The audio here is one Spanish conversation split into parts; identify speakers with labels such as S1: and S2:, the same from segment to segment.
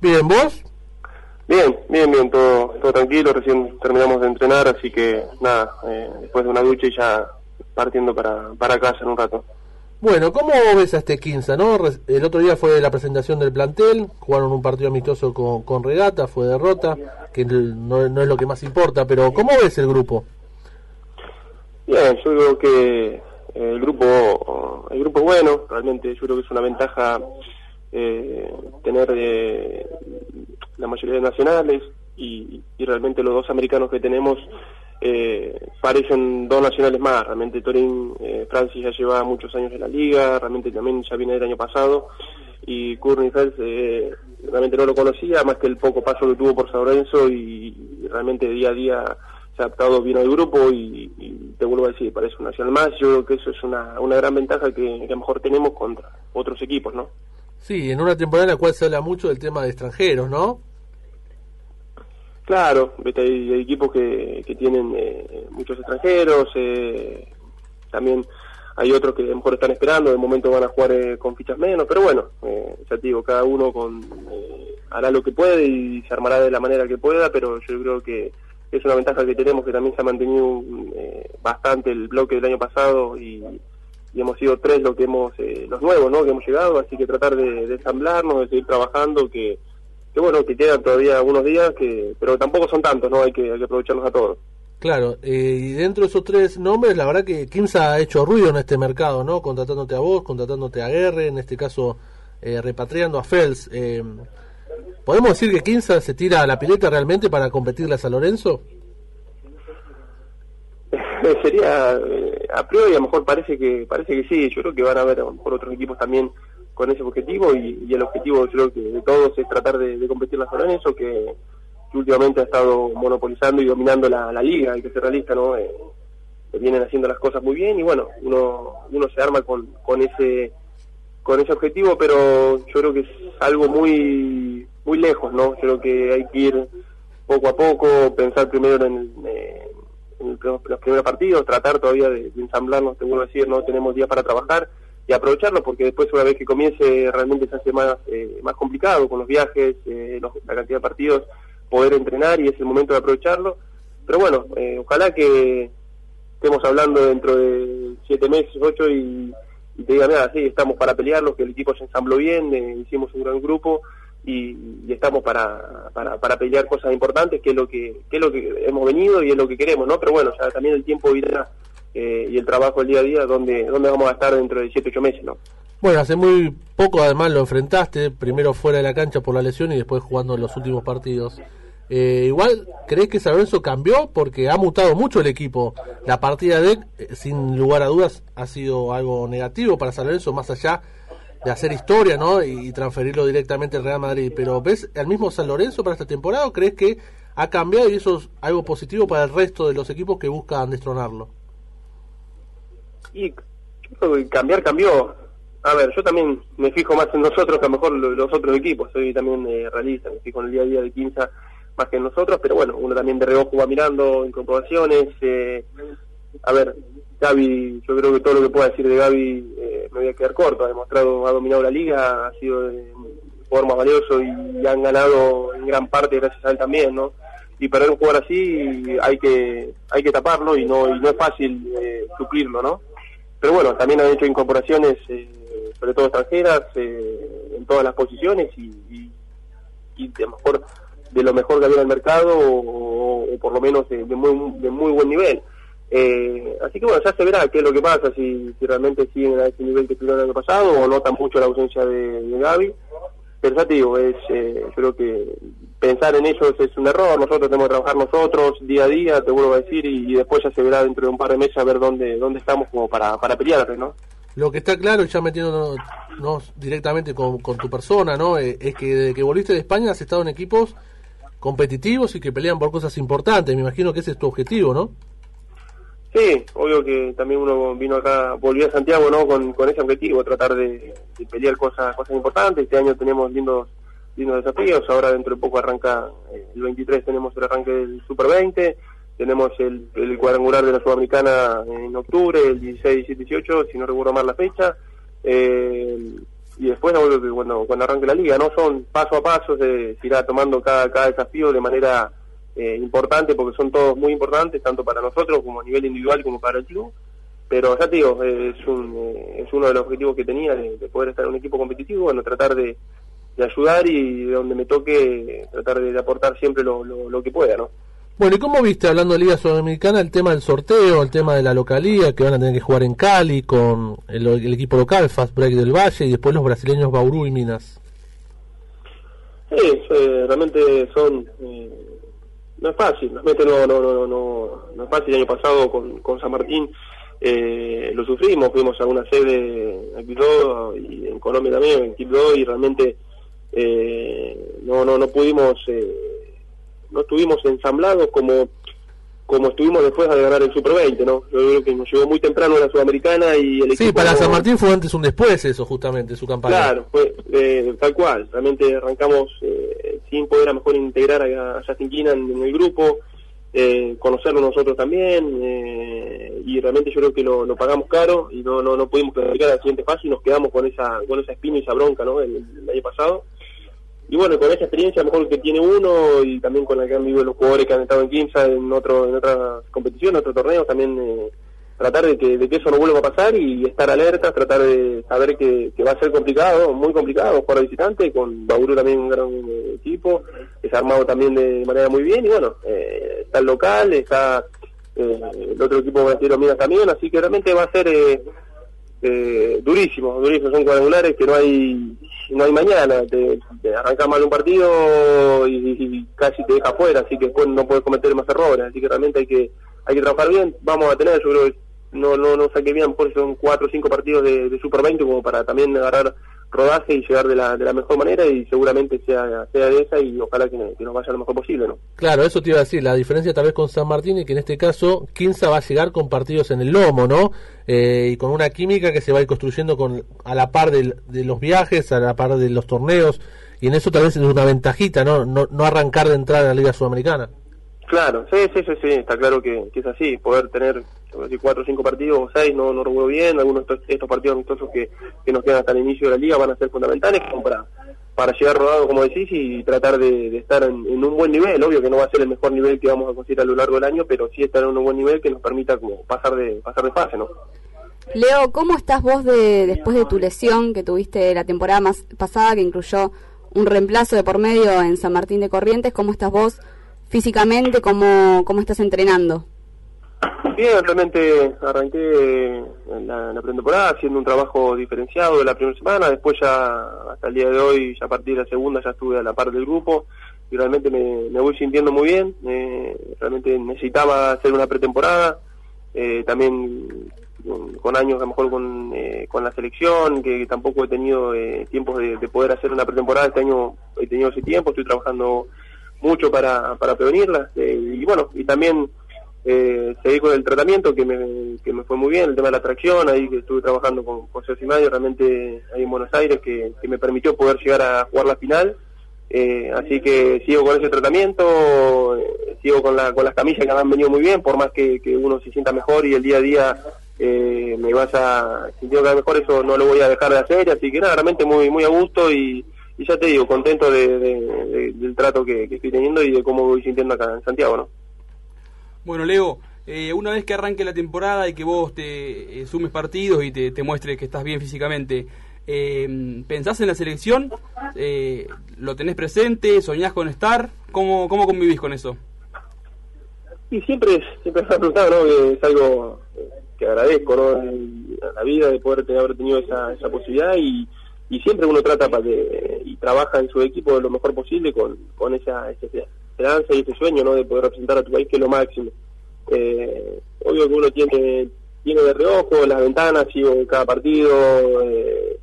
S1: Bien, ¿vos?
S2: Bien, bien, bien, todo, todo tranquilo, recién terminamos de entrenar, así que nada, eh, después de una ducha y ya partiendo para, para casa en un rato.
S1: Bueno, ¿cómo ves a este Quinza? No? El otro día fue la presentación del plantel, jugaron un partido amistoso con, con Regata, fue derrota, que no, no, es lo que más importa, pero ¿cómo ves el grupo?
S2: Bien, yo creo que el grupo el grupo es bueno, realmente yo creo que es una ventaja eh, tener eh, la mayoría de nacionales y, realmente los dos americanos que tenemos eh, parecen dos nacionales más. Realmente Torín eh, Francis ya lleva muchos años en la liga, realmente también ya viene del año pasado y Courtney Fels eh, realmente no lo conocía, más que el poco paso que tuvo por San Lorenzo y, realmente día a día se ha adaptado bien al grupo y, te vuelvo a decir, parece un nacional más. Yo creo que eso es una, una gran ventaja que, que a lo mejor tenemos contra otros equipos, ¿no?
S1: Sí, en una temporada en la cual se habla mucho del tema de extranjeros, ¿no?
S2: Claro, hay, equipos que, que tienen eh, muchos extranjeros, eh, también hay otros que mejor están esperando, de momento van a jugar eh, con fichas menos, pero bueno, ya te digo, cada uno con, hará lo que puede y se armará de la manera que pueda, pero yo creo que es una ventaja que tenemos, que también se ha mantenido bastante el bloque del año pasado y, hemos sido tres los que hemos, los nuevos, ¿no? Que hemos llegado, así que tratar de, de ensamblarnos, de seguir trabajando, que que bueno, que quedan todavía algunos días, que pero tampoco son tantos, ¿no? Hay que, hay que aprovecharlos a todos.
S1: Claro, eh, y dentro de esos tres nombres, la verdad que Kimsa ha hecho ruido en este mercado, ¿no? Contratándote a vos, contratándote a Guerre, en este caso eh, repatriando a Fels. Eh, ¿Podemos decir que Kimsa se tira a la pileta realmente para competirle a San Lorenzo?
S2: Sería, a priori a lo mejor parece que parece que sí, yo creo que van a haber por otros equipos también con ese objetivo y, el objetivo creo que de todos es tratar de, competir la zona en eso que, últimamente ha estado monopolizando y dominando la, liga, hay que ser realista, ¿no? Eh, vienen haciendo las cosas muy bien y bueno, uno, uno se arma con, con ese con ese objetivo, pero yo creo que es algo muy muy lejos, ¿no? Yo creo que hay que ir poco a poco, pensar primero en, eh, los primeros partidos, tratar todavía de, ensamblarnos, te vuelvo a decir, no tenemos días para trabajar, y aprovecharlo porque después una vez que comience realmente se hace más, eh, más complicado con los viajes, eh, la cantidad de partidos, poder entrenar y es el momento de aprovecharlo. Pero bueno, eh, ojalá que estemos hablando dentro de siete meses, ocho y, te diga, mira, sí, estamos para pelearlo, que el equipo se ensambló bien, hicimos un gran grupo y, estamos para, para, para, pelear cosas importantes, que es, lo que, que es lo que hemos venido y es lo que queremos, ¿no? Pero bueno, ya también el tiempo irá eh, y el trabajo el día a día, ¿dónde, dónde vamos a estar dentro de 7, 8 meses, ¿no?
S1: Bueno, hace muy poco además lo enfrentaste, primero fuera de la cancha por la lesión y después jugando los últimos partidos. Eh, igual, ¿crees que San Lorenzo cambió? Porque ha mutado mucho el equipo. La partida de, eh, sin lugar a dudas, ha sido algo negativo para San Lorenzo, más allá de hacer historia, ¿no? Y, transferirlo directamente al Real Madrid. Pero ¿ves al mismo San Lorenzo para esta temporada o crees que ha cambiado y eso es algo positivo para el resto de los equipos que buscan destronarlo?
S2: Y cambiar cambió. A ver, yo también me fijo más en nosotros que a lo mejor los otros equipos. Soy también eh, realista, me fijo en el día a día de Quinza más que en nosotros, pero bueno, uno también de reojo va mirando incorporaciones. Eh, a ver, Gaby, yo creo que todo lo que pueda decir de Gaby me voy a quedar corto. Ha demostrado, ha dominado la liga, ha sido el jugador más valioso y han ganado en gran parte gracias a él también, ¿no? y perder un jugador así hay que hay que taparlo y no y no es fácil eh, suplirlo no pero bueno, también han hecho incorporaciones, eh, sobre todo extranjeras, eh, en todas las posiciones y, y, de, mejor, de lo mejor que había en el mercado o, por lo menos de, muy, de muy buen nivel. Eh, así que bueno, ya se verá qué es lo que pasa, si, si realmente siguen a ese nivel que tuvieron el año pasado o notan mucho la ausencia de, de Gaby. Pero ya te digo, es, yo creo que pensar en ellos es un error, nosotros tenemos que trabajar nosotros día a día, te vuelvo a decir, y, después ya se verá dentro de un par de meses a ver dónde, dónde estamos como para, para pelear, ¿no?
S1: Lo que está claro, ya metiéndonos directamente con, con tu persona, ¿no? Eh, es que desde que volviste de España has estado en equipos competitivos y que pelean por cosas importantes. Me imagino que ese es tu objetivo, ¿no?
S2: Sí, obvio que también uno vino acá, volvió a Santiago, ¿no? Con, con ese objetivo, tratar de, pelear cosas, cosas importantes. Este año tenemos lindos lindos desafíos. Ahora dentro de poco arranca, eh, el 23 tenemos el arranque del Super 20, tenemos el, el cuadrangular de la Sudamericana en octubre, el 16, 17, 18, si no recuerdo mal la fecha. Eh, y después cuando, cuando arranque la liga, ¿no? Son paso a paso, se, irá tomando cada, cada desafío de manera eh, importante, porque son todos muy importantes, tanto para nosotros como a nivel individual como para el club. Pero ya te digo, es, un, eh, es uno de los objetivos que tenía, de, poder estar en un equipo competitivo, bueno, tratar de, de ayudar y de donde me toque, tratar de, aportar siempre lo, lo que pueda, ¿no?
S1: Bueno, ¿y cómo viste, hablando de Liga Sudamericana, el tema del sorteo, el tema de la localía, que van a tener que jugar en Cali con el, equipo local, Fast Break del Valle, y después los brasileños Bauru y Minas?
S2: Sí, realmente son... No es fácil, realmente no, no, no, no, no es fácil. El año pasado con, con San Martín eh, lo sufrimos, fuimos a una sede en Quibdó y en Colombia también, en Quibdó, y realmente eh, no, no, no pudimos... Eh, no estuvimos ensamblados como como estuvimos después de ganar el Super 20, ¿no? Yo creo que nos llegó muy temprano la Sudamericana y el
S1: equipo... Sí, para San Martín fue antes un después eso, justamente, su campaña.
S2: Claro, fue eh, tal cual. Realmente arrancamos eh, sin poder a mejor integrar a, Justin Keenan en el grupo, eh, conocerlo nosotros también, eh, y realmente yo creo que lo, pagamos caro y no no, no pudimos clasificar a la siguiente fase y nos quedamos con esa con esa espina y esa bronca, ¿no? el año pasado y bueno, con esa experiencia mejor que tiene uno y también con la que han vivido los jugadores que han estado en Kimsa en otro en otras competiciones, en otros torneos, también eh, tratar de que, de que eso no vuelva a pasar y estar alerta, tratar de saber que, va a ser complicado, muy complicado jugar visitante, con Bauru también un gran eh, equipo, es armado también de manera muy bien y bueno, eh, está el local, está el otro equipo brasileño Minas también, así que realmente va a ser durísimo, durísimo, son cuadrangulares que no hay no hay mañana, te, te mal un partido y, casi te deja fuera, así que después no puedes cometer más errores, así que realmente hay que hay que trabajar bien, vamos a tener, yo creo que no, no, no saqué bien, por son cuatro o cinco partidos de, Super 20 como para también agarrar rodaje y llegar de la, de la mejor manera y seguramente sea, sea de esa y ojalá que, nos vaya lo mejor posible, ¿no?
S1: Claro, eso te iba a decir, la diferencia tal vez con San Martín es que en este caso Quinza va a llegar con partidos en el lomo, ¿no? Eh, y con una química que se va a ir construyendo con, a la par de, los viajes, a la par de los torneos, y en eso tal vez es una ventajita, ¿no? No, no arrancar de entrada en la Liga Sudamericana.
S2: Claro, sí, sí, sí, sí, está claro que, es así, poder tener cuatro o cinco partidos o seis, no, no recuerdo bien, algunos de estos, partidos amistosos que, que nos quedan hasta el inicio de la liga van a ser fundamentales como para, para llegar rodado, como decís, y tratar de, estar en, un buen nivel, obvio que no va a ser el mejor nivel que vamos a conseguir a lo largo del año, pero sí estar en un buen nivel que nos permita como pasar de, pasar de fase, ¿no?
S3: Leo, ¿cómo estás vos de, después de tu lesión que tuviste la temporada más pasada, que incluyó un reemplazo de por medio en San Martín de Corrientes? ¿Cómo estás vos físicamente, cómo, cómo estás entrenando?
S2: Bien, realmente arranqué la, pretemporada haciendo un trabajo diferenciado de la primera semana, después ya hasta el día de hoy, ya a partir de la segunda ya estuve a la par del grupo y realmente me, voy sintiendo muy bien, eh, realmente necesitaba hacer una pretemporada, eh, también con, años a lo mejor con, eh, con la selección, que, tampoco he tenido tiempos de, de, poder hacer una pretemporada, este año he tenido ese tiempo, estoy trabajando mucho para, para prevenirlas eh, y bueno, y también eh, seguí con el tratamiento que me, que me fue muy bien, el tema de la tracción, ahí que estuve trabajando con José Simadio realmente ahí en Buenos Aires, que, me permitió poder llegar a jugar la final. Eh, así que sigo con ese tratamiento, eh, sigo con, la, con las camillas que me han venido muy bien, por más que, que uno se sienta mejor y el día a día eh, me vaya sintiendo cada mejor, eso no lo voy a dejar de hacer, así que nada, realmente muy, muy a gusto y, y ya te digo, contento de, del trato que, estoy teniendo y de cómo voy sintiendo acá en Santiago, ¿no?
S4: Bueno, Leo, eh, una vez que arranque la temporada y que vos te eh, sumes partidos y te, muestres que estás bien físicamente, eh, ¿pensás en la selección? Eh, ¿Lo tenés presente? ¿Soñás con estar? ¿Cómo, cómo convivís con eso?
S2: Y siempre, siempre me ha preguntado, ¿no? Que es algo que agradezco, ¿no? En la vida de poder tener, haber tenido esa, esa posibilidad y y siempre uno trata para y trabaja en su equipo lo mejor posible con, con esa, esperanza y ese sueño no de poder representar a tu país que es lo máximo. Eh, obvio que uno tiene tiene de reojo las ventanas sigo cada partido eh,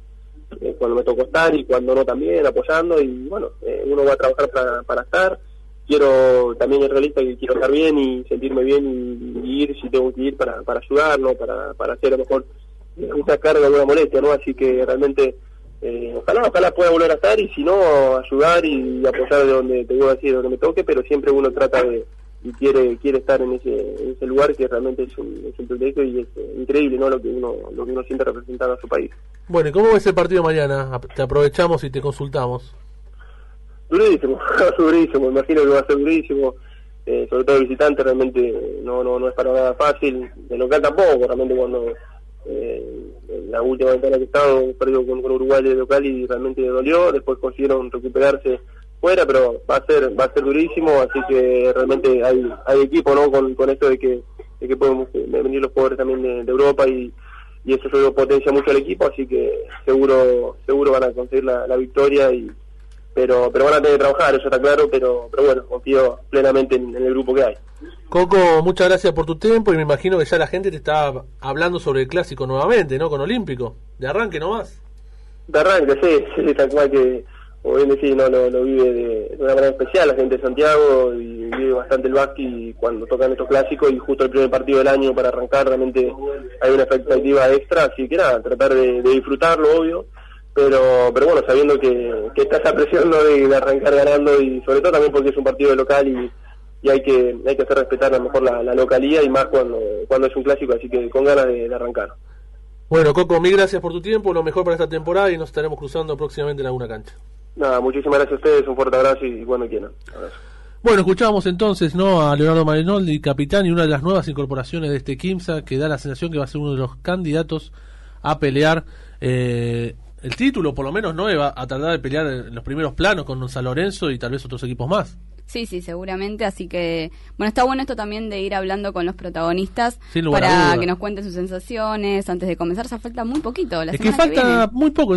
S2: eh, cuando me tocó estar y cuando no también apoyando y bueno eh, uno va a trabajar para, para estar. Quiero también es realista que quiero estar bien y sentirme bien y, ir si tengo que ir para, para ayudarlo para, para hacer a lo mejor una carga una molestia no así que realmente eh, ojalá, ojalá pueda volver a estar y si no, ayudar y apoyar de donde te digo decir, donde me toque, pero siempre uno trata de, y quiere quiere estar en ese, en ese lugar que realmente es un, es un privilegio y es eh, increíble no lo que uno lo que uno siente representando a su país
S1: Bueno, ¿y cómo ves el partido mañana? Te aprovechamos y te consultamos.
S2: durísimo durísimo imagino que va a ser durísimo eh, sobre todo el visitante realmente no no no es para nada fácil de local tampoco realmente cuando eh, la última ventana que he estado perdido con, con Uruguay de local y realmente dolió después consiguieron recuperarse fuera pero va a ser va a ser durísimo así que realmente hay hay equipo no con, con esto de que de que podemos eh, venir los jugadores también de, de Europa y y eso yo potencia mucho al equipo así que seguro seguro van a conseguir la, la victoria y pero pero van a tener que trabajar eso está claro pero pero bueno confío plenamente en, en el grupo que hay
S1: Coco, muchas gracias por tu tiempo y me imagino que ya la gente te está hablando sobre el clásico nuevamente, ¿no? Con Olímpico. De arranque nomás.
S2: de arranque sí sí tal cual que como bien decís no lo, lo vive de, de una manera especial la gente de Santiago y vive bastante el básquet cuando tocan estos clásicos y justo el primer partido del año para arrancar realmente hay una expectativa extra así que nada tratar de, de disfrutarlo obvio pero pero bueno sabiendo que, que está esa presión ¿no? de, de arrancar ganando y sobre todo también porque es un partido de local y, y hay que hay que hacer respetar a lo mejor la, la localía y más cuando cuando es un clásico así que con ganas de, de arrancar
S1: Bueno, Coco, mil gracias por tu tiempo, lo mejor para esta temporada y nos estaremos cruzando próximamente en alguna cancha.
S2: nada muchísimas gracias a ustedes un fuerte abrazo y cuando quieran abrazo.
S1: Bueno, escuchábamos entonces ¿no? a Leonardo Marinoldi, capitán y una de las nuevas incorporaciones de este Kimsa, que da la sensación que va a ser uno de los candidatos a pelear eh, el título, por lo menos no, va a tratar de pelear en los primeros planos con San Lorenzo y tal vez otros equipos más.
S3: Sí, sí, seguramente. Así que, bueno, está bueno esto también de ir hablando con los protagonistas
S1: Sin lugar a
S3: para que nos cuenten sus sensaciones antes de comenzar. Ya falta muy poquito. La
S1: es que falta
S3: viene.
S1: muy poco.